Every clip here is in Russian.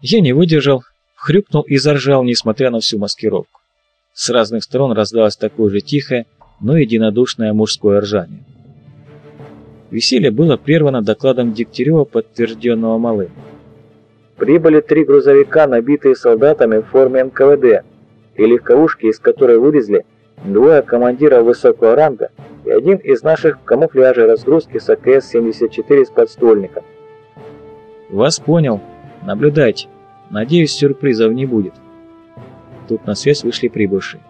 Я не выдержал, хрюкнул и заржал, несмотря на всю маскировку. С разных сторон раздалось такое же тихое, но единодушное мужское ржание. Веселье было прервано докладом Дегтярева, подтвержденного малым. Прибыли три грузовика, набитые солдатами в форме НКВД, и легковушки, из которой вылезли двое командиров высокого ранга и один из наших в камуфляже разгрузки с АКС-74 с подствольником. «Вас понял. Наблюдайте. Надеюсь, сюрпризов не будет». Тут на связь вышли прибывшие.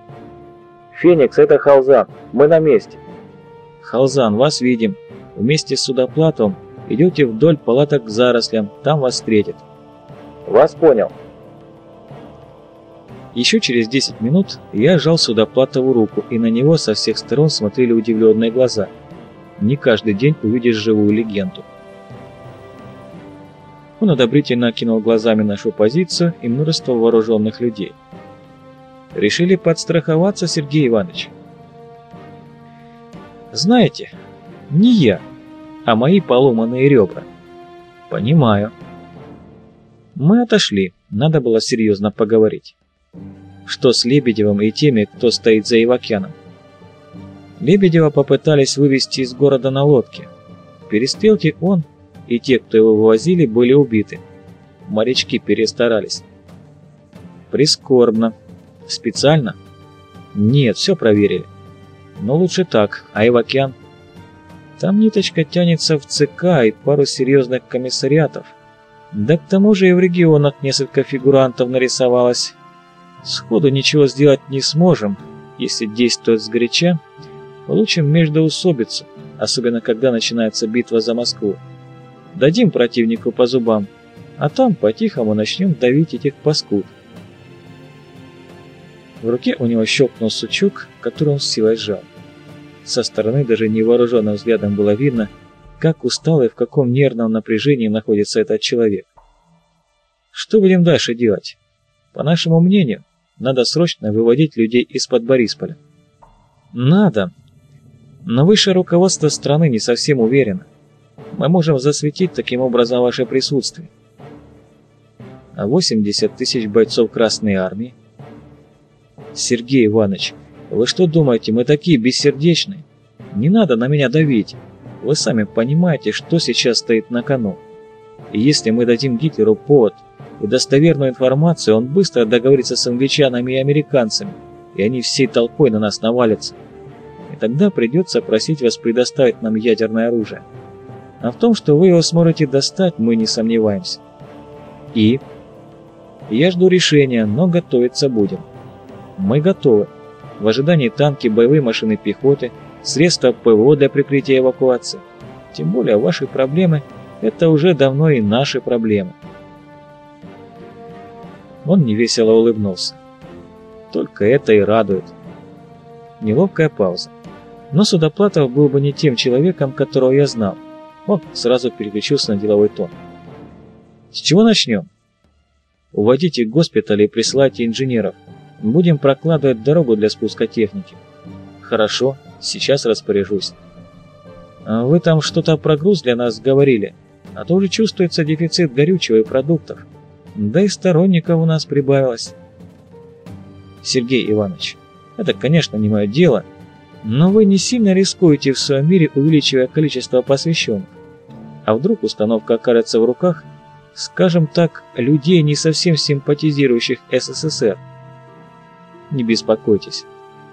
«Феникс, это Халзан. Мы на месте». «Халзан, вас видим. Вместе с Судоплатовым идете вдоль палаток к зарослям. Там вас встретят». «Вас понял». Еще через 10 минут я сжал Судоплатову руку, и на него со всех сторон смотрели удивленные глаза. Не каждый день увидишь живую легенду. Он одобрительно окинул глазами нашу позицию и множество вооруженных людей. Решили подстраховаться, Сергей Иванович? Знаете, не я, а мои поломанные ребра. Понимаю. Мы отошли, надо было серьезно поговорить. Что с Лебедевым и теми, кто стоит за Ивакяном? Лебедева попытались вывести из города на лодке. В перестрелке он и те, кто его вывозили, были убиты. Морячки перестарались. Прискорбно. Специально? Нет, все проверили. Но лучше так, а Ивакян? Там ниточка тянется в ЦК и пару серьезных комиссариатов. Да к тому же и в регионах несколько фигурантов нарисовалось. Сходу ничего сделать не сможем, если действовать сгоряча, получим междоусобицу, особенно когда начинается битва за Москву. Дадим противнику по зубам, а там по-тихому начнем давить этих паскуд. В руке у него щелкнул сучок, который он с силой сжал. Со стороны даже невооруженным взглядом было видно, как устал и в каком нервном напряжении находится этот человек. Что будем дальше делать? По нашему мнению, надо срочно выводить людей из-под Борисполя. Надо. Но высшее руководство страны не совсем уверено. Мы можем засветить таким образом ваше присутствие. А 80 тысяч бойцов Красной Армии? Сергей Иванович, вы что думаете, мы такие бессердечные? Не надо на меня давить. Вы сами понимаете, что сейчас стоит на кону. И если мы дадим Гитлеру повод и достоверную информацию, он быстро договорится с англичанами и американцами, и они всей толпой на нас навалятся. И тогда придется просить вас предоставить нам ядерное оружие. А в том, что вы его сможете достать, мы не сомневаемся. И? Я жду решения, но готовиться будем. Мы готовы. В ожидании танки, боевые машины пехоты, средства ПВО для прикрытия эвакуации. Тем более ваши проблемы – это уже давно и наши проблемы. Он невесело улыбнулся. Только это и радует. Неловкая пауза. Но Судоплатов был бы не тем человеком, которого я знал. Он сразу переключился на деловой тон. «С чего начнем?» «Уводите госпитали и присылайте инженеров. Будем прокладывать дорогу для спуска техники». «Хорошо, сейчас распоряжусь». А «Вы там что-то про груз для нас говорили, а то уже чувствуется дефицит горючего и продуктов. Да и сторонников у нас прибавилось». «Сергей Иванович, это, конечно, не мое дело, но вы не сильно рискуете в своем мире, увеличивая количество посвященных. А вдруг установка окажется в руках, скажем так, людей, не совсем симпатизирующих СССР? Не беспокойтесь.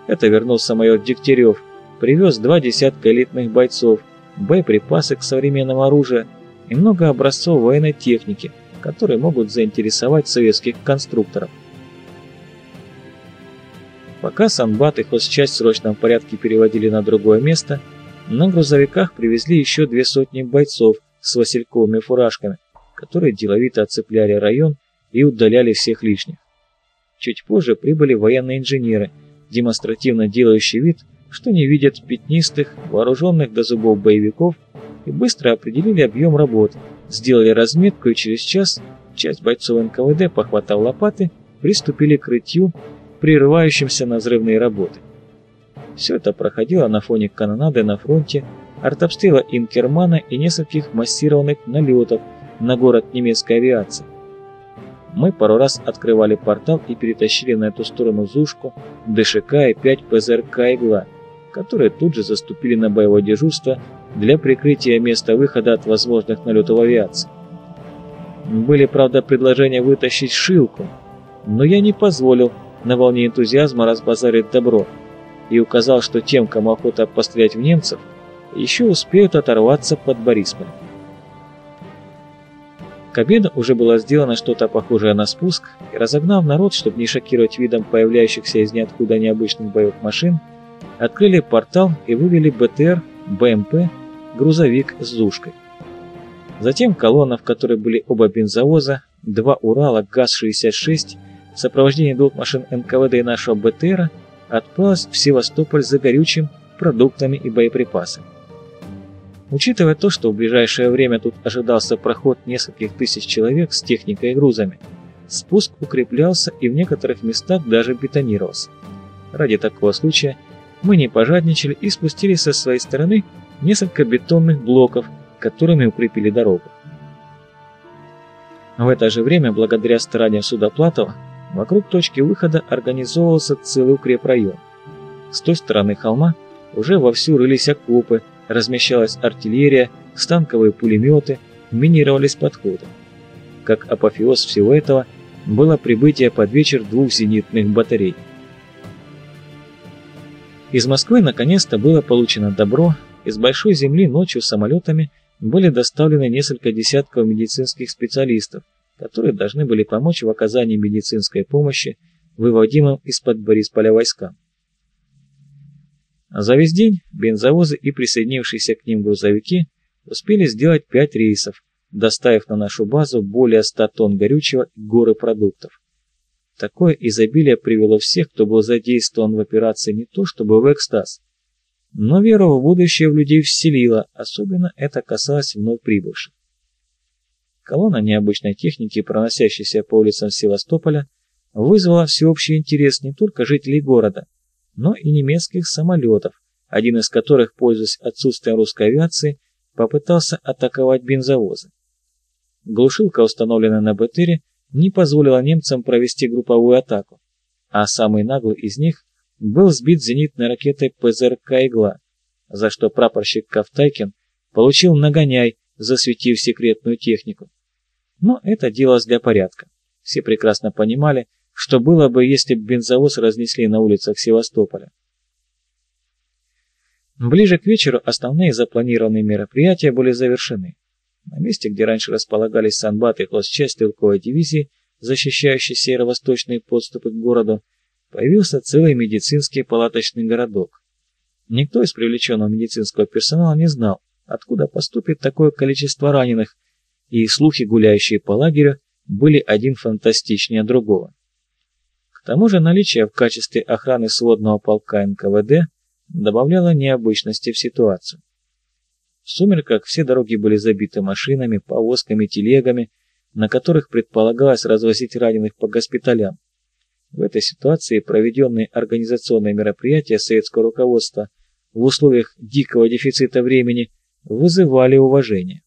Это вернулся майор Дегтярев, привез два десятка элитных бойцов, боеприпасы к современному оружию и много образцов военной техники, которые могут заинтересовать советских конструкторов. Пока Санбат и хозчасть в срочном порядке переводили на другое место, на грузовиках привезли еще две сотни бойцов, с васильковыми фуражками, которые деловито оцепляли район и удаляли всех лишних. Чуть позже прибыли военные инженеры, демонстративно делающие вид, что не видят пятнистых, вооруженных до зубов боевиков и быстро определили объем работ, сделали разметку и через час часть бойцов НКВД, похватав лопаты, приступили к рытью, прерывающимся на взрывные работы. Все это проходило на фоне канонады на фронте артобстрела Инкермана и нескольких массированных налетов на город немецкой авиации. Мы пару раз открывали портал и перетащили на эту сторону Зушку, ДШК и 5 ПЗРК «Игла», которые тут же заступили на боевое дежурство для прикрытия места выхода от возможных налетов авиации. Были, правда, предложения вытащить Шилку, но я не позволил на волне энтузиазма разбазарить добро и указал, что тем, кому охота пострелять в немцев, еще успеют оторваться под Борисполем. К обеду уже было сделано что-то похожее на спуск, и разогнав народ, чтобы не шокировать видом появляющихся из ниоткуда необычных боевых машин, открыли портал и вывели БТР, БМП, грузовик с душкой. Затем колонна, в которой были оба бензовоза, два Урала ГАЗ-66 в сопровождении двух машин НКВД и нашего БТРа, отправилась в Севастополь за горючим, продуктами и боеприпасами. Учитывая то, что в ближайшее время тут ожидался проход нескольких тысяч человек с техникой и грузами, спуск укреплялся и в некоторых местах даже бетонировался. Ради такого случая мы не пожадничали и спустили со своей стороны несколько бетонных блоков, которыми укрепили дорогу. В это же время, благодаря стараниям Судоплатова, вокруг точки выхода организовывался целый укрепрайон. С той стороны холма уже вовсю рылись окопы, размещалась артиллерия, станковые пулеметы, минировались подходы. Как апофеоз всего этого было прибытие под вечер двух зенитных батарей. Из Москвы наконец-то было получено добро, из Большой Земли ночью самолетами были доставлены несколько десятков медицинских специалистов, которые должны были помочь в оказании медицинской помощи выводимым из-под Борисполя войскам. За весь день бензовозы и присоединившиеся к ним грузовики успели сделать пять рейсов, доставив на нашу базу более 100 тонн горючего и горы продуктов. Такое изобилие привело всех, кто был задействован в операции не то чтобы в экстаз, но веру в будущее в людей вселило, особенно это касалось вновь прибывших. Колонна необычной техники, проносящейся по улицам Севастополя, вызвала всеобщий интерес не только жителей города, но и немецких самолетов, один из которых, пользуясь отсутствием русской авиации, попытался атаковать бензовозы. Глушилка, установленная на БТРе, не позволила немцам провести групповую атаку, а самый наглый из них был сбит зенитной ракетой ПЗРК «Игла», за что прапорщик Ковтайкин получил нагоняй, засветив секретную технику. Но это делалось для порядка. Все прекрасно понимали, что было бы, если бы бензовоз разнесли на улицах Севастополя. Ближе к вечеру основные запланированные мероприятия были завершены. На месте, где раньше располагались санбат и хозчасть стрелковой дивизии, защищающей северо-восточные подступы к городу, появился целый медицинский палаточный городок. Никто из привлеченного медицинского персонала не знал, откуда поступит такое количество раненых, и слухи, гуляющие по лагерю, были один фантастичнее другого тому же наличие в качестве охраны сводного полка НКВД добавляло необычности в ситуацию. В сумерках все дороги были забиты машинами, повозками, телегами, на которых предполагалось развозить раненых по госпиталям. В этой ситуации проведенные организационные мероприятия советского руководства в условиях дикого дефицита времени вызывали уважение.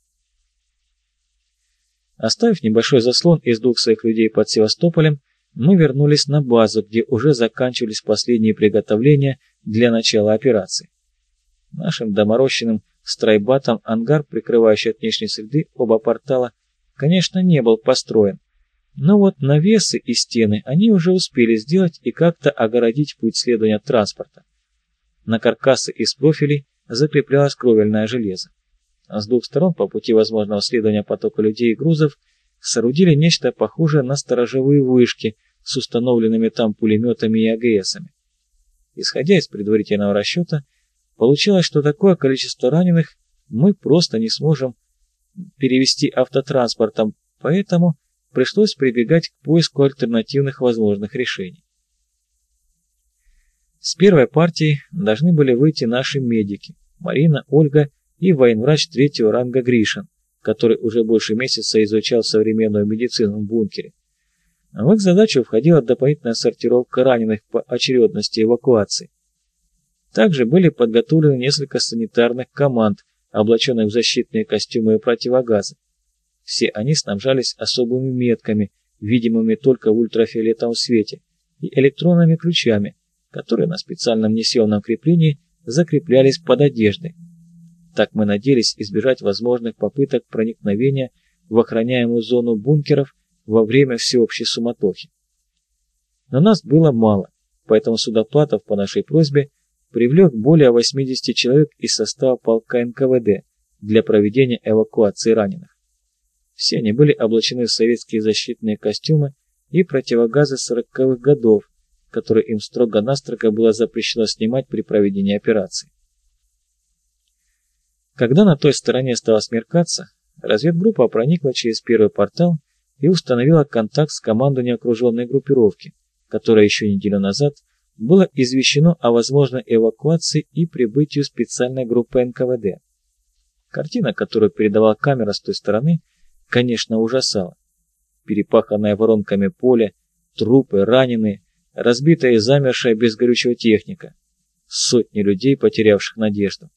Оставив небольшой заслон из двух своих людей под Севастополем, мы вернулись на базу, где уже заканчивались последние приготовления для начала операции. Нашим доморощенным страйбатом ангар, прикрывающий от внешней среды оба портала, конечно, не был построен, но вот навесы и стены они уже успели сделать и как-то огородить путь следования транспорта. На каркасы из профилей закреплялось кровельное железо. С двух сторон по пути возможного следования потока людей и грузов соорудили нечто похожее на сторожевые вышки с установленными там пулеметами и АГСами. Исходя из предварительного расчета, получилось, что такое количество раненых мы просто не сможем перевести автотранспортом, поэтому пришлось прибегать к поиску альтернативных возможных решений. С первой партией должны были выйти наши медики Марина, Ольга и военврач третьего ранга Гришин, который уже больше месяца изучал современную медицину в бункере. В их задачу входила дополнительная сортировка раненых по очередности эвакуации. Также были подготовлены несколько санитарных команд, облаченных в защитные костюмы и противогазы. Все они снабжались особыми метками, видимыми только в ультрафиолетовом свете, и электронными ключами, которые на специальном несъемном креплении закреплялись под одеждой. Так мы надеялись избежать возможных попыток проникновения в охраняемую зону бункеров во время всеобщей суматохи. Но нас было мало, поэтому Судоплатов по нашей просьбе привлек более 80 человек из состава полка НКВД для проведения эвакуации раненых. Все они были облачены в советские защитные костюмы и противогазы 40-х годов, которые им строго-настрого было запрещено снимать при проведении операции. Когда на той стороне стало смеркаться, разведгруппа проникла через первый портал и установила контакт с командой неокруженной группировки, которая еще неделю назад было извещено о возможной эвакуации и прибытию специальной группы НКВД. Картина, которую передавала камера с той стороны, конечно, ужасала. Перепаханное воронками поле, трупы, раненые, разбитая и замершая без горючего техника. Сотни людей, потерявших надежду.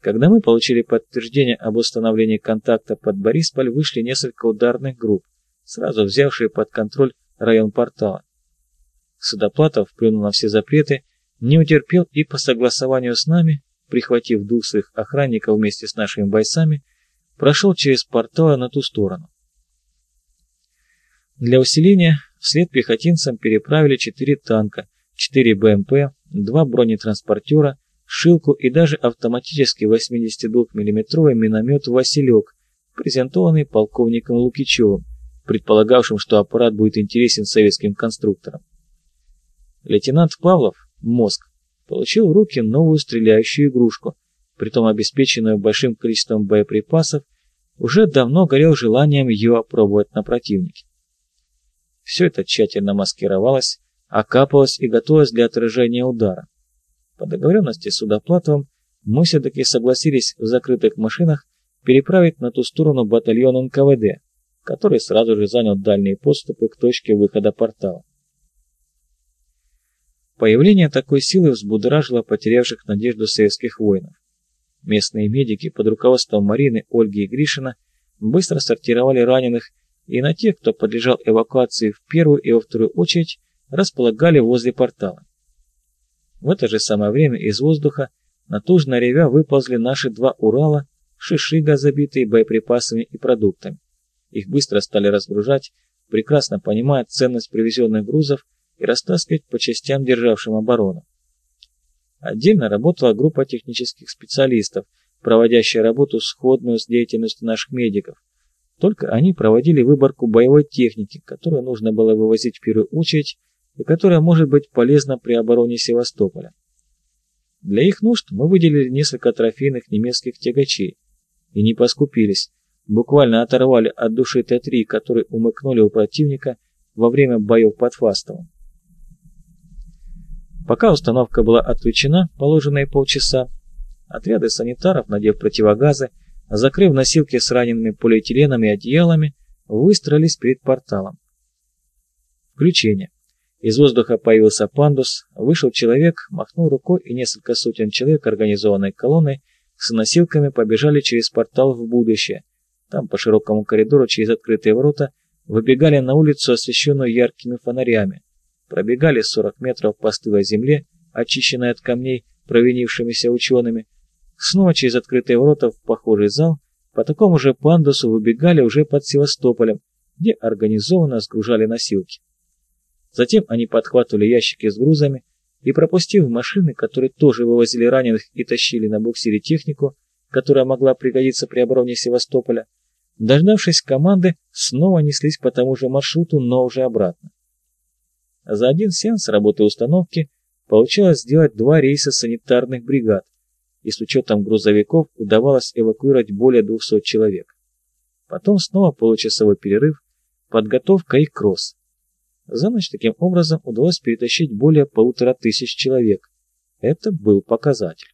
Когда мы получили подтверждение об установлении контакта под Борисполь, вышли несколько ударных групп, сразу взявшие под контроль район портала. Судоплатов, плюнул на все запреты, не утерпел и по согласованию с нами, прихватив двух своих охранников вместе с нашими бойцами, прошел через портал на ту сторону. Для усиления вслед пехотинцам переправили четыре танка, четыре БМП, два бронетранспортера, шилку и даже автоматический 82 миллиметровый миномет «Василек», презентованный полковником Лукичевым, предполагавшим, что аппарат будет интересен советским конструкторам. Лейтенант Павлов, мозг, получил в руки новую стреляющую игрушку, притом обеспеченную большим количеством боеприпасов, уже давно горел желанием ее опробовать на противнике. Все это тщательно маскировалось, окапывалось и готовилось для отражения удара. По договоренности с Судоплатовым мы все-таки согласились в закрытых машинах переправить на ту сторону батальон НКВД, который сразу же занял дальние подступы к точке выхода портала. Появление такой силы взбудоражило потерявших надежду советских воинов. Местные медики под руководством Марины, Ольги и Гришина быстро сортировали раненых и на тех, кто подлежал эвакуации в первую и во вторую очередь, располагали возле портала. В это же самое время из воздуха, натужно ревя, выползли наши два Урала, шишига, забитые боеприпасами и продуктами. Их быстро стали разгружать, прекрасно понимая ценность привезенных грузов и растаскивать по частям, державшим оборону. Отдельно работала группа технических специалистов, проводящая работу сходную с деятельностью наших медиков. Только они проводили выборку боевой техники, которую нужно было вывозить в первую очередь и которая может быть полезна при обороне Севастополя. Для их нужд мы выделили несколько трофейных немецких тягачей и не поскупились, буквально оторвали от души Т-3, которые умыкнули у противника во время боев под Фастовым. Пока установка была отключена, положенные полчаса, отряды санитаров, надев противогазы, закрыв носилки с ранеными полиэтиленом и одеялами, выстроились перед порталом. Включение. Из воздуха появился пандус, вышел человек, махнул рукой, и несколько сотен человек организованной колонной с носилками побежали через портал в будущее, там по широкому коридору через открытые ворота выбегали на улицу, освещенную яркими фонарями, пробегали 40 метров по стылой земле, очищенной от камней провинившимися учеными, снова через открытые ворота в похожий зал, по такому же пандусу выбегали уже под Севастополем, где организованно сгружали носилки. Затем они подхватывали ящики с грузами и, пропустив машины, которые тоже вывозили раненых и тащили на буксире технику, которая могла пригодиться при обороне Севастополя, Дождавшись команды, снова неслись по тому же маршруту, но уже обратно. За один сеанс работы установки получалось сделать два рейса санитарных бригад, и с учетом грузовиков удавалось эвакуировать более 200 человек. Потом снова получасовой перерыв, подготовка и кросс. За ночь таким образом удалось перетащить более полутора тысяч человек. Это был показатель.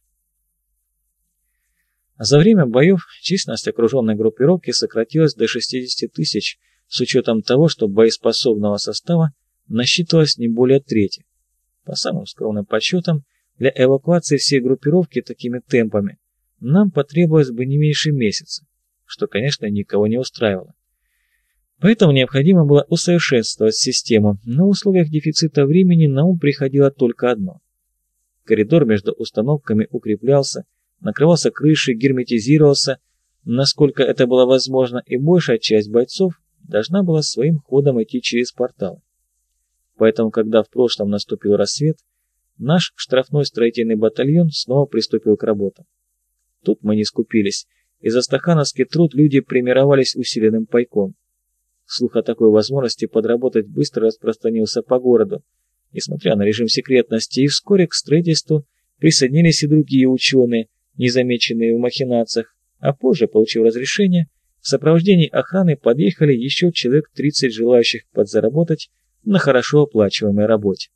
За время боев численность окруженной группировки сократилась до 60 тысяч, с учетом того, что боеспособного состава насчитывалось не более трети. По самым скромным подсчетам, для эвакуации всей группировки такими темпами нам потребовалось бы не меньше месяца, что, конечно, никого не устраивало. Поэтому необходимо было усовершенствовать систему, но в условиях дефицита времени на ум приходило только одно. Коридор между установками укреплялся, накрывался крышей, герметизировался, насколько это было возможно, и большая часть бойцов должна была своим ходом идти через портал. Поэтому, когда в прошлом наступил рассвет, наш штрафной строительный батальон снова приступил к работам. Тут мы не скупились, и за стахановский труд люди примировались усиленным пайком. Слух о такой возможности подработать быстро распространился по городу, несмотря на режим секретности, и вскоре к строительству присоединились и другие ученые, незамеченные в махинациях, а позже, получив разрешение, в сопровождении охраны подъехали еще человек 30 желающих подзаработать на хорошо оплачиваемой работе.